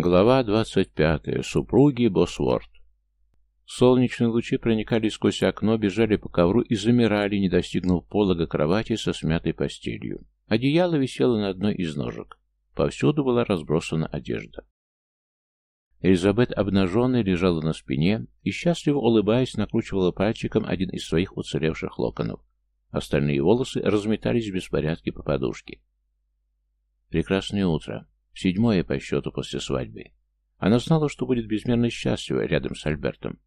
Глава 25. Супруги Босворд. Солнечные лучи проникали сквозь окно, бежали по ковру и замирали, не достигнув полога кровати со смятой постелью. Одеяло висело на одной из ножек. Повсюду была разбросана одежда. Элизабет, обнаженная, лежала на спине и, счастливо улыбаясь, накручивала пальчиком один из своих уцелевших локонов. Остальные волосы разметались в беспорядке по подушке. Прекрасное утро. Седьмое по счету после свадьбы. Она знала, что будет безмерно счастлива рядом с Альбертом.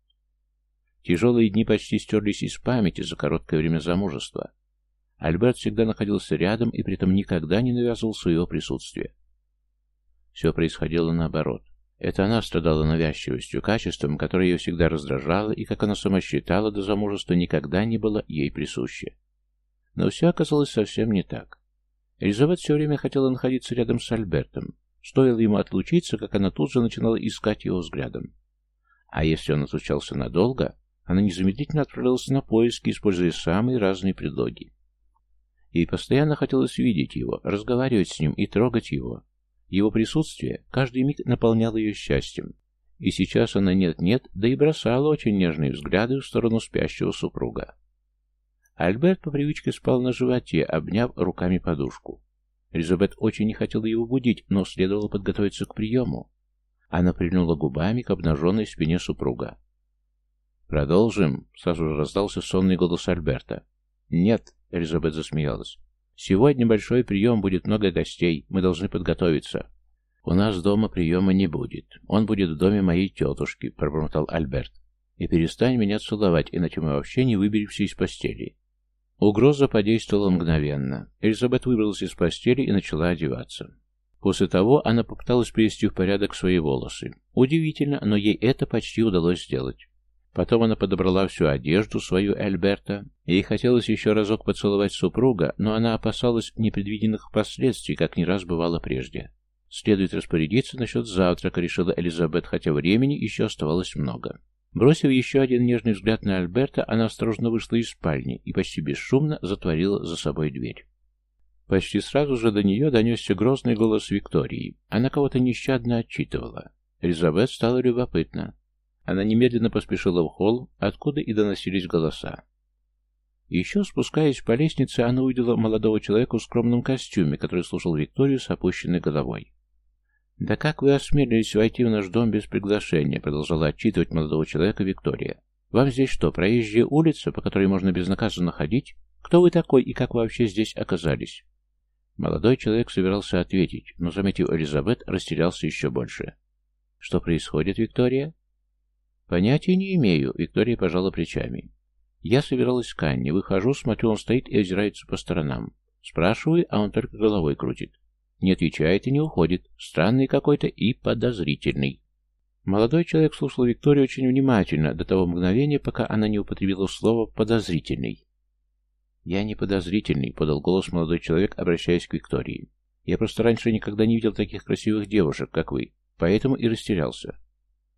Тяжелые дни почти стерлись из памяти за короткое время замужества. Альберт всегда находился рядом и при этом никогда не навязывал своего присутствия. Все происходило наоборот. Это она страдала навязчивостью, качеством, которое ее всегда раздражало, и, как она сама считала, до замужества никогда не было ей присуще. Но все оказалось совсем не так. Элизабет все время хотела находиться рядом с Альбертом. Стоило ему отлучиться, как она тут же начинала искать его взглядом. А если он отлучался надолго, она незамедлительно отправлялась на поиски, используя самые разные предлоги. Ей постоянно хотелось видеть его, разговаривать с ним и трогать его, его присутствие каждый миг наполняло ее счастьем. И сейчас она нет-нет, да и бросала очень нежные взгляды в сторону спящего супруга. Альберт по привычке спал на животе, обняв руками подушку. Элизабет очень не хотела его будить, но следовало подготовиться к приему. Она прильнула губами к обнаженной спине супруга. «Продолжим?» — сразу же раздался сонный голос Альберта. «Нет», — Элизабет засмеялась. Сегодня большой прием, будет много гостей, мы должны подготовиться. У нас дома приема не будет. Он будет в доме моей тетушки, пробормотал Альберт. И перестань меня целовать, иначе мы вообще не выберемся из постели. Угроза подействовала мгновенно. Элизабет выбралась из постели и начала одеваться. После того она попыталась привести в порядок свои волосы. Удивительно, но ей это почти удалось сделать. Потом она подобрала всю одежду свою Альберта. Ей хотелось еще разок поцеловать супруга, но она опасалась непредвиденных последствий, как не раз бывало прежде. Следует распорядиться насчет завтрака, решила Элизабет, хотя времени еще оставалось много. Бросив еще один нежный взгляд на Альберта, она осторожно вышла из спальни и почти бесшумно затворила за собой дверь. Почти сразу же до нее донесся грозный голос Виктории. Она кого-то нещадно отчитывала. Элизабет стала любопытна. Она немедленно поспешила в холл, откуда и доносились голоса. Еще спускаясь по лестнице, она увидела молодого человека в скромном костюме, который слушал Викторию с опущенной головой. «Да как вы осмелились войти в наш дом без приглашения?» продолжала отчитывать молодого человека Виктория. «Вам здесь что, проезжая улица, по которой можно безнаказанно ходить? Кто вы такой и как вообще здесь оказались?» Молодой человек собирался ответить, но, заметив Элизабет, растерялся еще больше. «Что происходит, Виктория?» «Понятия не имею», — Виктория пожала плечами. Я собиралась к Анне, выхожу, смотрю, он стоит и озирается по сторонам. Спрашиваю, а он только головой крутит. Не отвечает и не уходит. Странный какой-то и подозрительный. Молодой человек слушал Викторию очень внимательно, до того мгновения, пока она не употребила слово «подозрительный». «Я не подозрительный», — подал голос молодой человек, обращаясь к Виктории. «Я просто раньше никогда не видел таких красивых девушек, как вы, поэтому и растерялся.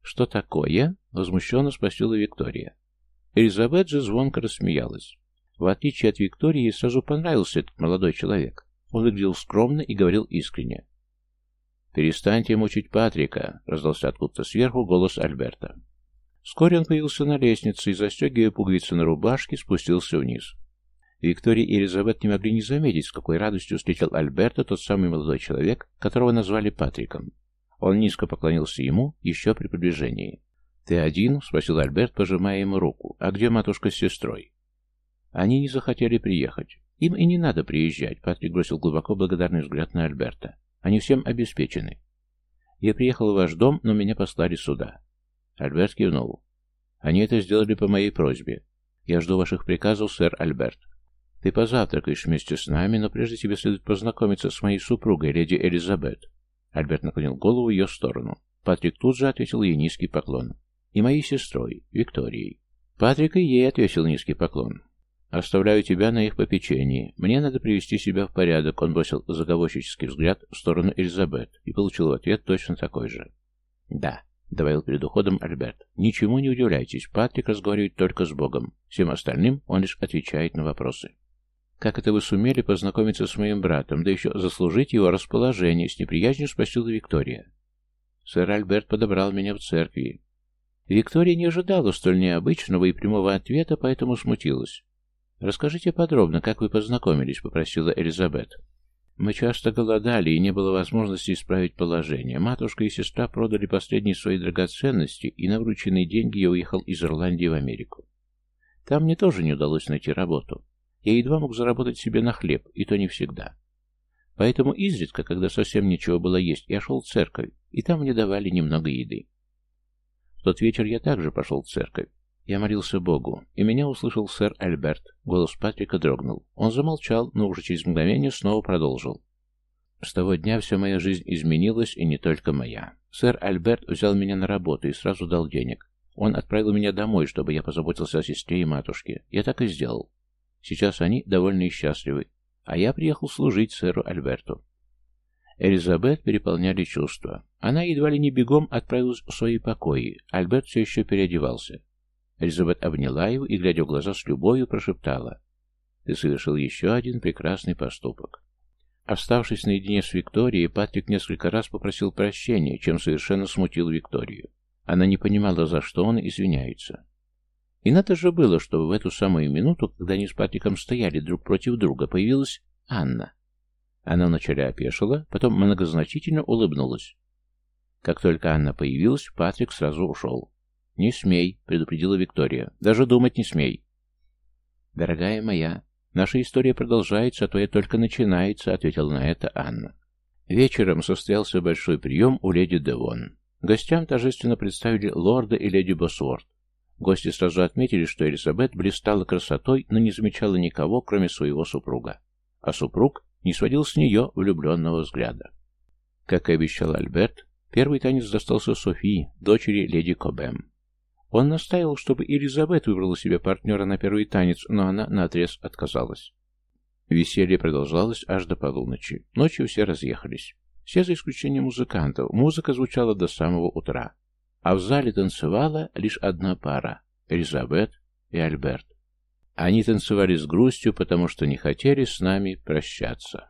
«Что такое?» — возмущенно спросила Виктория. Элизабет же звонко рассмеялась. В отличие от Виктории, ей сразу понравился этот молодой человек. Он выглядел скромно и говорил искренне. «Перестаньте мучить Патрика!» — раздался откуда-то сверху голос Альберта. Вскоре он появился на лестнице и, застегивая пуговицы на рубашке, спустился вниз. Виктория и Элизабет не могли не заметить, с какой радостью встретил Альберта тот самый молодой человек, которого назвали Патриком. Он низко поклонился ему еще при приближении. «Ты один?» — спросил Альберт, пожимая ему руку. «А где матушка с сестрой?» Они не захотели приехать. Им и не надо приезжать, Патрик бросил глубоко благодарный взгляд на Альберта. Они всем обеспечены. Я приехал в ваш дом, но меня послали сюда. Альберт кивнул. Они это сделали по моей просьбе. Я жду ваших приказов, сэр Альберт. Ты позавтракаешь вместе с нами, но прежде тебе следует познакомиться с моей супругой, леди Элизабет. Альберт наклонил голову в ее сторону. Патрик тут же ответил ей низкий поклон. «И моей сестрой, Викторией». Патрик и ей ответил низкий поклон. «Оставляю тебя на их попечении. Мне надо привести себя в порядок», он бросил заговорщический взгляд в сторону Элизабет и получил в ответ точно такой же. «Да», — добавил перед уходом Альберт, — «ничему не удивляйтесь, Патрик разговаривает только с Богом. Всем остальным он лишь отвечает на вопросы». «Как это вы сумели познакомиться с моим братом, да еще заслужить его расположение?» С неприязнью спросила Виктория. Сэр Альберт подобрал меня в церкви. Виктория не ожидала столь необычного и прямого ответа, поэтому смутилась. «Расскажите подробно, как вы познакомились», — попросила Элизабет. «Мы часто голодали, и не было возможности исправить положение. Матушка и сестра продали последние свои драгоценности, и на врученные деньги я уехал из Ирландии в Америку. Там мне тоже не удалось найти работу. Я едва мог заработать себе на хлеб, и то не всегда. Поэтому изредка, когда совсем ничего было есть, я шел в церковь, и там мне давали немного еды. В тот вечер я также пошел в церковь. Я молился Богу, и меня услышал сэр Альберт. Голос Патрика дрогнул. Он замолчал, но уже через мгновение снова продолжил. С того дня вся моя жизнь изменилась, и не только моя. Сэр Альберт взял меня на работу и сразу дал денег. Он отправил меня домой, чтобы я позаботился о сестре и матушке. Я так и сделал. Сейчас они довольны и счастливы, а я приехал служить сэру Альберту. Элизабет переполняли чувства. Она едва ли не бегом отправилась в свои покои. Альберт все еще переодевался. Элизабет обняла его и, глядя в глаза с любовью, прошептала. «Ты совершил еще один прекрасный поступок». Оставшись наедине с Викторией, Патрик несколько раз попросил прощения, чем совершенно смутил Викторию. Она не понимала, за что он извиняется. И надо же было, чтобы в эту самую минуту, когда они с Патриком стояли друг против друга, появилась Анна. Она вначале опешила, потом многозначительно улыбнулась. Как только Анна появилась, Патрик сразу ушел. «Не смей», — предупредила Виктория. «Даже думать не смей». «Дорогая моя, наша история продолжается, а твоя только начинается», — ответила на это Анна. Вечером состоялся большой прием у леди Девон. Гостям торжественно представили лорда и леди Босворд. Гости сразу отметили, что Элизабет блистала красотой, но не замечала никого, кроме своего супруга. А супруг не сводил с нее влюбленного взгляда. Как и обещал Альберт, первый танец достался Софии, дочери леди Кобем. Он настаивал, чтобы Элизабет выбрала себе партнера на первый танец, но она наотрез отказалась. Веселье продолжалось аж до полуночи. Ночью все разъехались. Все за исключением музыкантов. Музыка звучала до самого утра. А в зале танцевала лишь одна пара — Элизабет и Альберт. Они танцевали с грустью, потому что не хотели с нами прощаться.